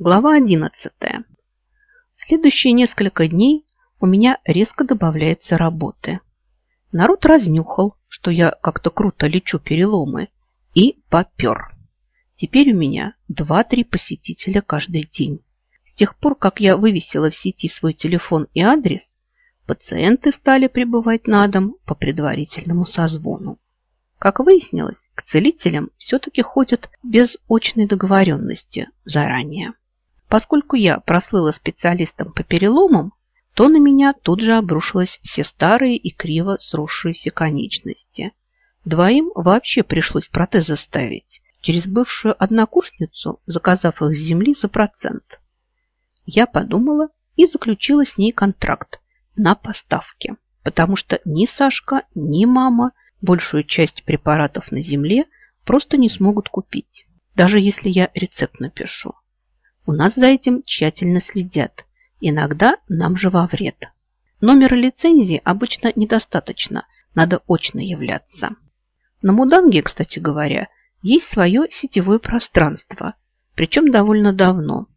Глава 11. В следующие несколько дней у меня резко добавляется работы. Народ разнюхал, что я как-то круто лечу переломы, и попер. Теперь у меня 2-3 посетителя каждый день. С тех пор, как я вывесила в сети свой телефон и адрес, пациенты стали прибывать на дом по предварительному созвону. Как выяснилось, к целителям все-таки ходят без очной договоренности заранее. Поскольку я прослыла специалистом по переломам, то на меня тут же обрушились все старые и криво сросшиеся конечности. Двоим вообще пришлось протезы ставить через бывшую однокурсницу, заказав их с земли за процент. Я подумала и заключила с ней контракт на поставки, потому что ни Сашка, ни мама большую часть препаратов на земле просто не смогут купить, даже если я рецепт напишу. У нас за этим тщательно следят. Иногда нам же во вред. Номера лицензии обычно недостаточно, надо очно являться. На Муданге, кстати говоря, есть свое сетевое пространство, причем довольно давно.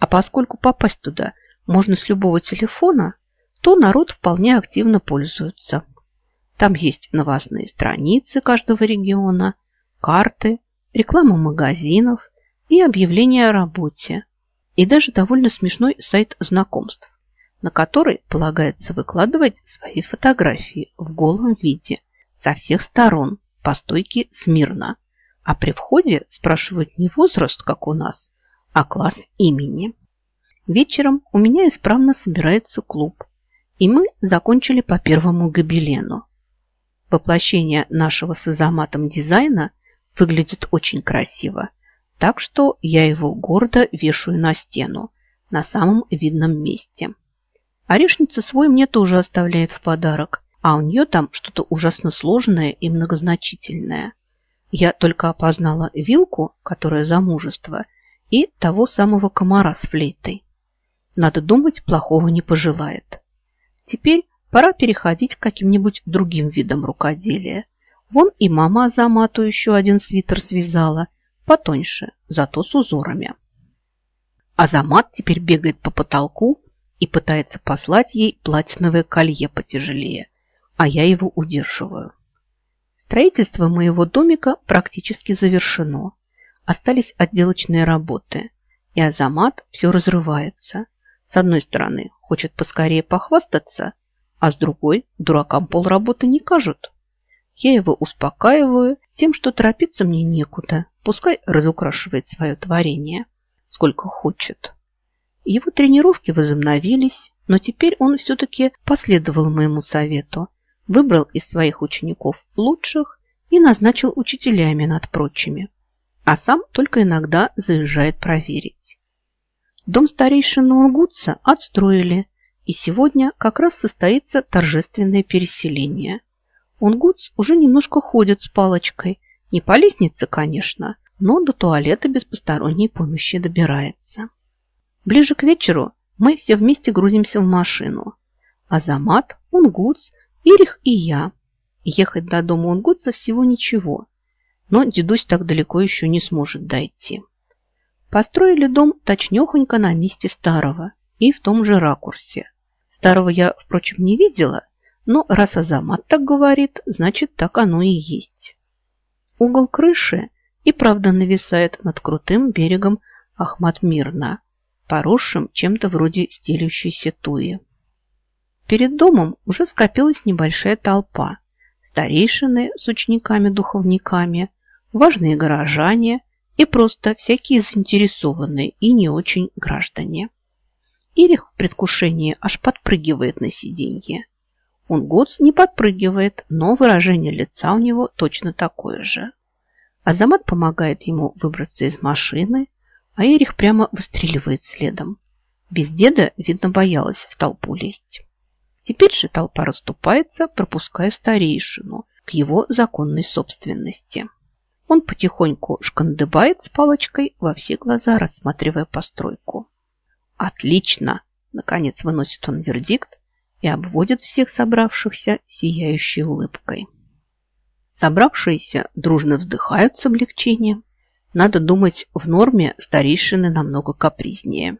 А поскольку попасть туда можно с любого телефона, то народ вполне активно пользуется. Там есть новостные страницы каждого региона, карты, реклама магазинов – и объявление о работе, и даже довольно смешной сайт знакомств, на который полагается выкладывать свои фотографии в голом виде со всех сторон по стойке смирно, а при входе спрашивают не возраст, как у нас, а класс имени. Вечером у меня исправно собирается клуб, и мы закончили по первому гобелену. Воплощение нашего с изоматом дизайна выглядит очень красиво – так что я его гордо вешаю на стену, на самом видном месте. Орешница свой мне тоже оставляет в подарок, а у нее там что-то ужасно сложное и многозначительное. Я только опознала вилку, которая замужество, и того самого комара с флейтой. Надо думать, плохого не пожелает. Теперь пора переходить к каким-нибудь другим видам рукоделия. Вон и мама Азамату еще один свитер связала, потоньше, зато с узорами. Азамат теперь бегает по потолку и пытается послать ей платиновое колье потяжелее, а я его удерживаю. Строительство моего домика практически завершено. Остались отделочные работы, и Азамат все разрывается. С одной стороны, хочет поскорее похвастаться, а с другой, дуракам полработы не кажут. Я его успокаиваю тем, что торопиться мне некуда, Пускай разукрашивает свое творение, сколько хочет. Его тренировки возобновились, но теперь он все-таки последовал моему совету, выбрал из своих учеников лучших и назначил учителями над прочими, а сам только иногда заезжает проверить. Дом старейшины Ургутца отстроили, и сегодня как раз состоится торжественное переселение. Унгутс уже немножко ходит с палочкой, не по лестнице, конечно, но до туалета без посторонней помощи добирается. Ближе к вечеру мы все вместе грузимся в машину. Азамат, Унгутс, Ирих и я. Ехать до дома Унгутса всего ничего, но дедусь так далеко еще не сможет дойти. Построили дом точнехонько на месте старого и в том же ракурсе. Старого я, впрочем, не видела, но раз Азамат так говорит, значит, так оно и есть. Угол крыши и правда нависает над крутым берегом Ахмат-Мирна, поросшим чем-то вроде стелющейся туи. Перед домом уже скопилась небольшая толпа. Старейшины с учениками-духовниками, важные горожане и просто всякие заинтересованные и не очень граждане. Ирих в предвкушении аж подпрыгивает на сиденье. Он Гоц не подпрыгивает, но выражение лица у него точно такое же. Азамат помогает ему выбраться из машины, а Эрих прямо выстреливает следом. Без деда, видно, боялась в толпу лезть. Теперь же толпа расступается, пропуская старейшину к его законной собственности. Он потихоньку шкандыбает с палочкой во все глаза, рассматривая постройку. «Отлично!» – наконец выносит он вердикт, и обводит всех собравшихся сияющей улыбкой. Собравшиеся дружно вздыхают с облегчением Надо думать, в норме старейшины намного капризнее.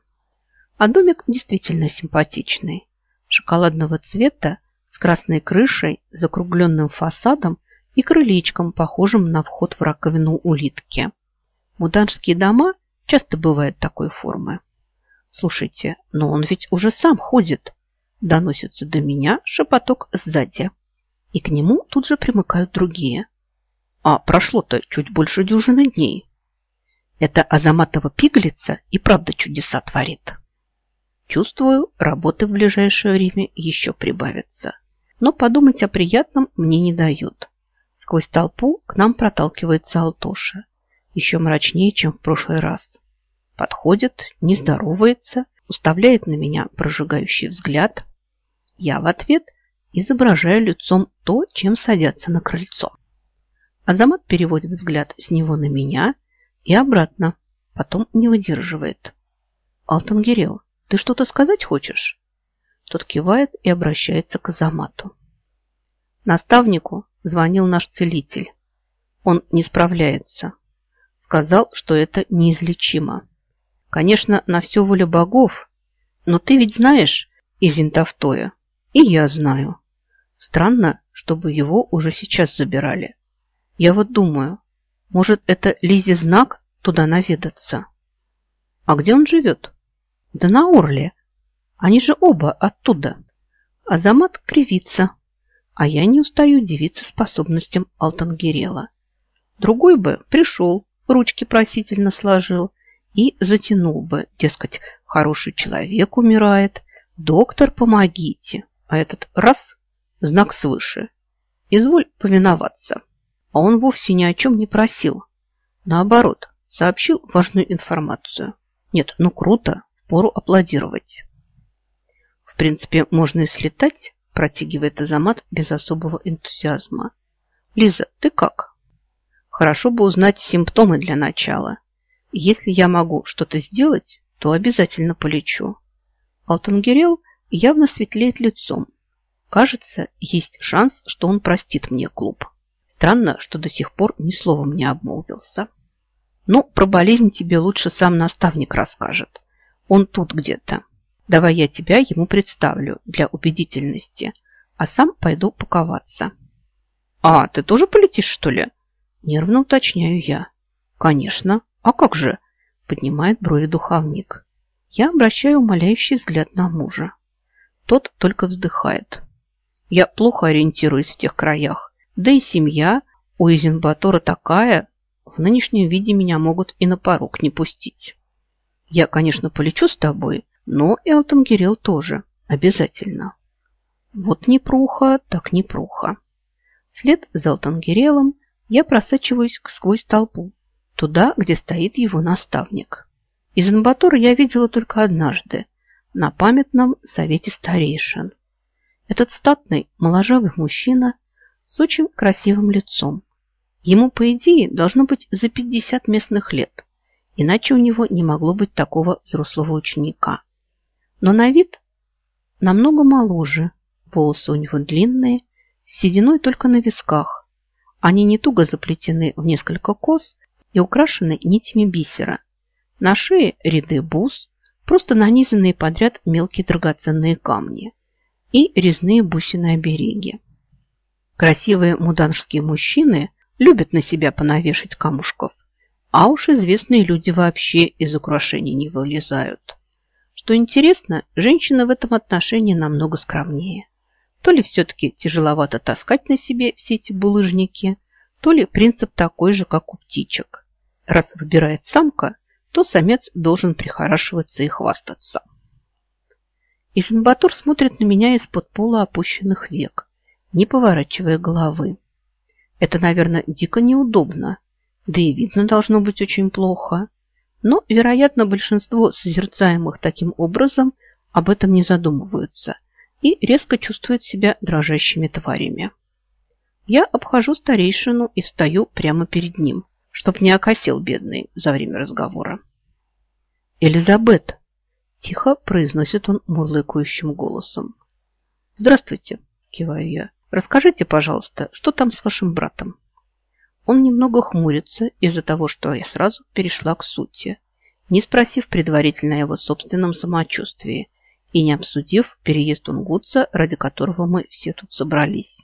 А домик действительно симпатичный. Шоколадного цвета, с красной крышей, закругленным фасадом и крылечком, похожим на вход в раковину улитки. Муданские дома часто бывают такой формы. Слушайте, но он ведь уже сам ходит. Доносится до меня шепоток сзади. И к нему тут же примыкают другие. А прошло-то чуть больше дюжины дней. Это Азаматова пиглица и правда чудеса творит. Чувствую, работы в ближайшее время еще прибавится. Но подумать о приятном мне не дают. Сквозь толпу к нам проталкивается Алтоша. Еще мрачнее, чем в прошлый раз. Подходит, не здоровается, уставляет на меня прожигающий взгляд. Я в ответ изображаю лицом то, чем садятся на крыльцо. Азамат переводит взгляд с него на меня и обратно, потом не выдерживает. Алтангирел, ты что-то сказать хочешь? Тот кивает и обращается к Азамату. Наставнику звонил наш целитель. Он не справляется. Сказал, что это неизлечимо. Конечно, на все воля богов, но ты ведь знаешь Изин Тавтоя, и я знаю. Странно, чтобы его уже сейчас забирали. Я вот думаю, может, это Лизе знак туда наведаться? А где он живет? Да на Орле. Они же оба оттуда. Азамат кривится, а я не устаю удивиться способностям Алтангерела. Другой бы пришел, ручки просительно сложил и затянул бы, дескать, хороший человек умирает, доктор, помогите. А этот раз – знак свыше. Изволь повиноваться. А он вовсе ни о чем не просил. Наоборот, сообщил важную информацию. Нет, ну круто, впору аплодировать. В принципе, можно и слетать, протягивает Азамат без особого энтузиазма. Лиза, ты как? Хорошо бы узнать симптомы для начала. Если я могу что-то сделать, то обязательно полечу. Алтангерел явно светлеет лицом. Кажется, есть шанс, что он простит мне клуб. Странно, что до сих пор ни словом не обмолвился. Ну, про болезнь тебе лучше сам наставник расскажет. Он тут где-то. Давай я тебя ему представлю для убедительности, а сам пойду паковаться. А, ты тоже полетишь, что ли? Нервно уточняю я. Конечно. А как же? Поднимает брови духовник. Я обращаю умоляющий взгляд на мужа. Тот только вздыхает. Я плохо ориентируюсь в тех краях. Да и семья у Изенбатора такая, в нынешнем виде меня могут и на порог не пустить. Я, конечно, полечу с тобой, но и Алтангирел тоже. Обязательно. Вот непруха, так непруха. Вслед за Алтангирелом я просачиваюсь сквозь толпу, туда, где стоит его наставник. Из Анбатора я видела только однажды, на памятном совете старейшин. Этот статный, моложавый мужчина с очень красивым лицом. Ему, по идее, должно быть за 50 местных лет, иначе у него не могло быть такого взрослого ученика. Но на вид намного моложе, волосы у него длинные, с сединой только на висках, они не туго заплетены в несколько кос и украшены нитями бисера. На шее ряды бус, просто нанизанные подряд мелкие драгоценные камни и резные бусины обереги. Красивые муданские мужчины любят на себя понавешать камушков, а уж известные люди вообще из украшений не вылезают. Что интересно, женщины в этом отношении намного скромнее. То ли все-таки тяжеловато таскать на себе все эти булыжники, то ли принцип такой же, как у птичек. Раз выбирает самка, то самец должен прихорашиваться и хвастаться. Ильфенбатур смотрит на меня из-под пола опущенных век, не поворачивая головы. Это, наверное, дико неудобно, да и видно должно быть очень плохо. Но, вероятно, большинство созерцаемых таким образом об этом не задумываются и резко чувствуют себя дрожащими тварями. Я обхожу старейшину и встаю прямо перед ним, чтоб не окосил бедный за время разговора. «Элизабет!» – тихо произносит он мурлыкающим голосом. «Здравствуйте!» – киваю я. «Расскажите, пожалуйста, что там с вашим братом?» он немного хмурится из-за того, что я сразу перешла к сути, не спросив предварительно о его собственном самочувствии и не обсудив переезд Унгутса, ради которого мы все тут собрались.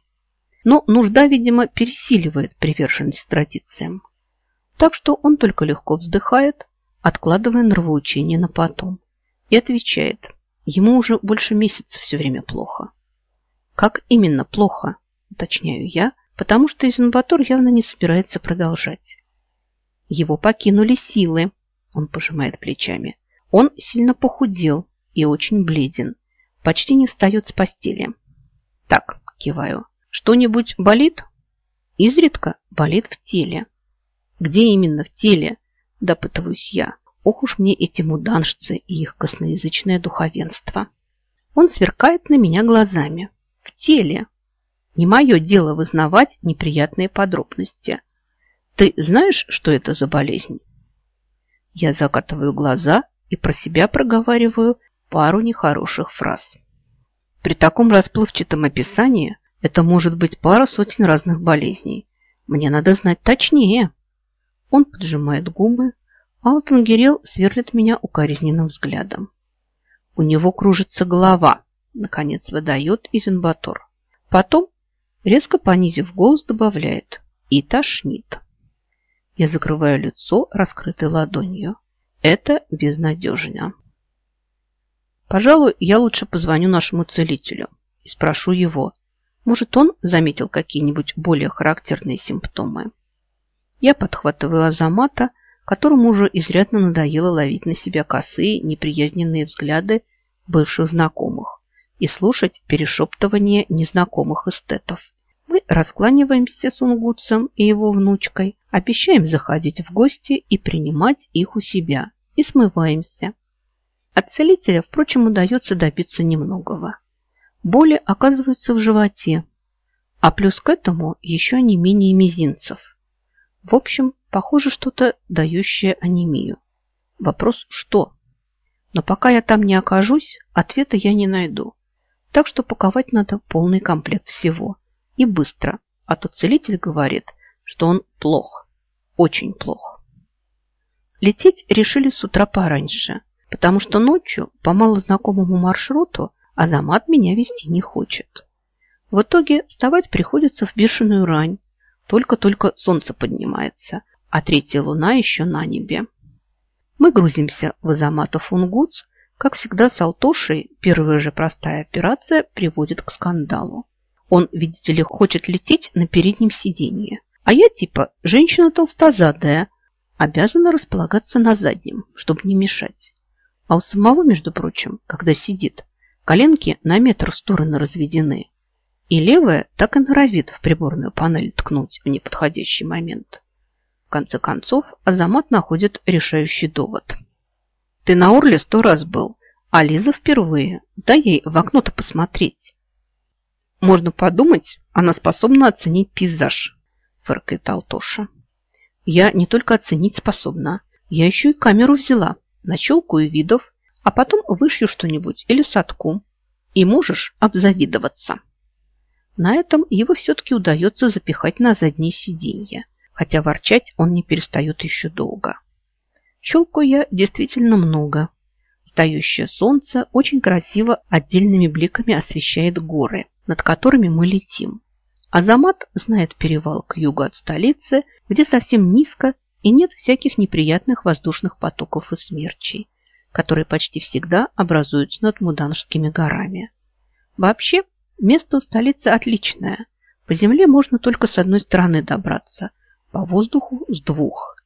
Но нужда, видимо, пересиливает приверженность традициям. Так что он только легко вздыхает, откладывая нравоучение на потом, и отвечает, ему уже больше месяца все время плохо. Как именно плохо, уточняю я, потому что Изенбатор явно не собирается продолжать. Его покинули силы, он пожимает плечами. Он сильно похудел и очень бледен, почти не встает с постели. Так, киваю, что-нибудь болит? Изредка болит в теле. Где именно в теле? Допытываюсь я. Ох уж мне эти муданшцы и их косноязычное духовенство. Он сверкает на меня глазами. В теле. Не мое дело вызнавать неприятные подробности. Ты знаешь, что это за болезнь? Я закатываю глаза и про себя проговариваю пару нехороших фраз. При таком расплывчатом описании это может быть пара сотен разных болезней. Мне надо знать точнее. Он поджимает губы, а Алтангерел сверлит меня укоризненным взглядом. У него кружится голова, наконец выдает Изенбатор. Потом, резко понизив голос, добавляет и тошнит. Я закрываю лицо раскрытой ладонью. Это безнадежно. Пожалуй, я лучше позвоню нашему целителю и спрошу его, может, он заметил какие-нибудь более характерные симптомы. Я подхватываю Азамата, которому уже изрядно надоело ловить на себя косые, неприязненные взгляды бывших знакомых и слушать перешептывание незнакомых эстетов. Мы раскланиваемся с Унгутцем и его внучкой, обещаем заходить в гости и принимать их у себя, и смываемся. От целителя, впрочем, удается добиться немногого боли оказываются в животе, а плюс к этому еще не менее мизинцев. В общем, похоже, что-то дающее анемию. Вопрос «что?». Но пока я там не окажусь, ответа я не найду. Так что паковать надо полный комплект всего. И быстро. А то целитель говорит, что он плох. Очень плох. Лететь решили с утра пораньше, потому что ночью по малознакомому маршруту Азамат меня вести не хочет. В итоге вставать приходится в бешеную рань. Только-только солнце поднимается, а третья луна еще на небе. Мы грузимся в Азаматов Унгутс. Как всегда с Алтошей первая же простая операция приводит к скандалу. Он, видите ли, хочет лететь на переднем сиденье. А я типа женщина толстозадая, обязана располагаться на заднем, чтобы не мешать. А у самого, между прочим, когда сидит, Коленки на метр в стороны разведены. И левая так и норовит в приборную панель ткнуть в неподходящий момент. В конце концов, Азамат находит решающий довод. Ты на Орле сто раз был, а Лиза впервые. Дай ей в окно-то посмотреть. Можно подумать, она способна оценить пейзаж, фыркает Алтоша. Я не только оценить способна, я еще и камеру взяла, нащелкаю видов а потом вышью что-нибудь или садку, и можешь обзавидоваться. На этом его все-таки удается запихать на заднее сиденье, хотя ворчать он не перестает еще долго. Щелкаю я действительно много. Встающее солнце очень красиво отдельными бликами освещает горы, над которыми мы летим. Азамат знает перевал к югу от столицы, где совсем низко и нет всяких неприятных воздушных потоков и смерчей которые почти всегда образуются над Муданжскими горами. Вообще, место у столицы отличное. По земле можно только с одной стороны добраться, по воздуху с двух.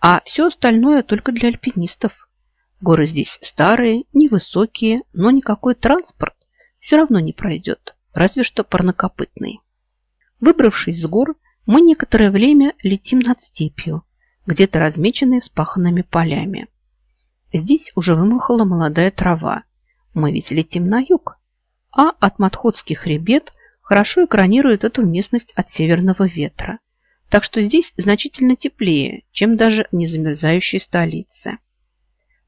А все остальное только для альпинистов. Горы здесь старые, невысокие, но никакой транспорт все равно не пройдет, разве что парнокопытный. Выбравшись с гор, мы некоторое время летим над степью, где-то размеченной вспаханными полями. Здесь уже вымахала молодая трава. Мы ведь летим на юг. А от Матходских хребет хорошо экранирует эту местность от северного ветра. Так что здесь значительно теплее, чем даже в незамерзающей столице.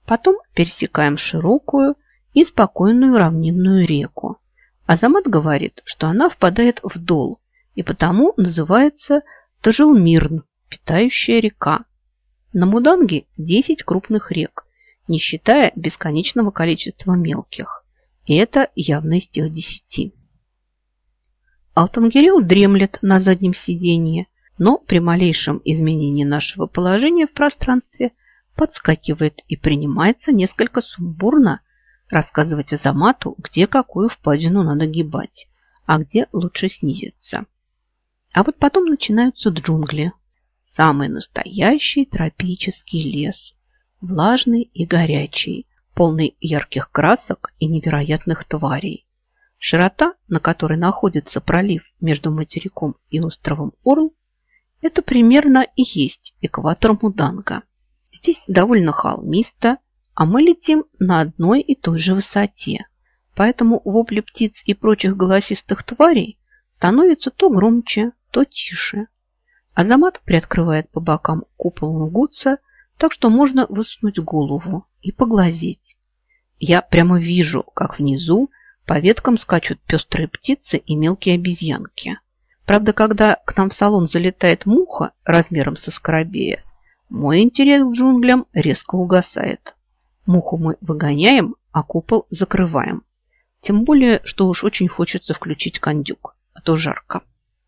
Потом пересекаем широкую и спокойную равнинную реку. Азамат говорит, что она впадает в дол и потому называется Тажилмирн питающая река. На Муданге 10 крупных рек, не считая бесконечного количества мелких. И это явно из тех десяти. Алтангирел дремлет на заднем сиденье, но при малейшем изменении нашего положения в пространстве подскакивает и принимается несколько сумбурно рассказывать Азамату, где какую впадину надо гибать, а где лучше снизиться. А вот потом начинаются джунгли. Самый настоящий тропический лес, влажный и горячий, полный ярких красок и невероятных тварей. Широта, на которой находится пролив между материком и островом Орл, это примерно и есть экватор Муданга. Здесь довольно холмисто, а мы летим на одной и той же высоте. Поэтому вопли птиц и прочих голосистых тварей становятся то громче, то тише. Азамат приоткрывает по бокам купол гуца, так что можно высунуть голову и поглазеть. Я прямо вижу, как внизу по веткам скачут пестрые птицы и мелкие обезьянки. Правда, когда к нам в салон залетает муха размером со скоробея, мой интерес к джунглям резко угасает. Муху мы выгоняем, а купол закрываем. Тем более, что уж очень хочется включить кондюк, а то жарко.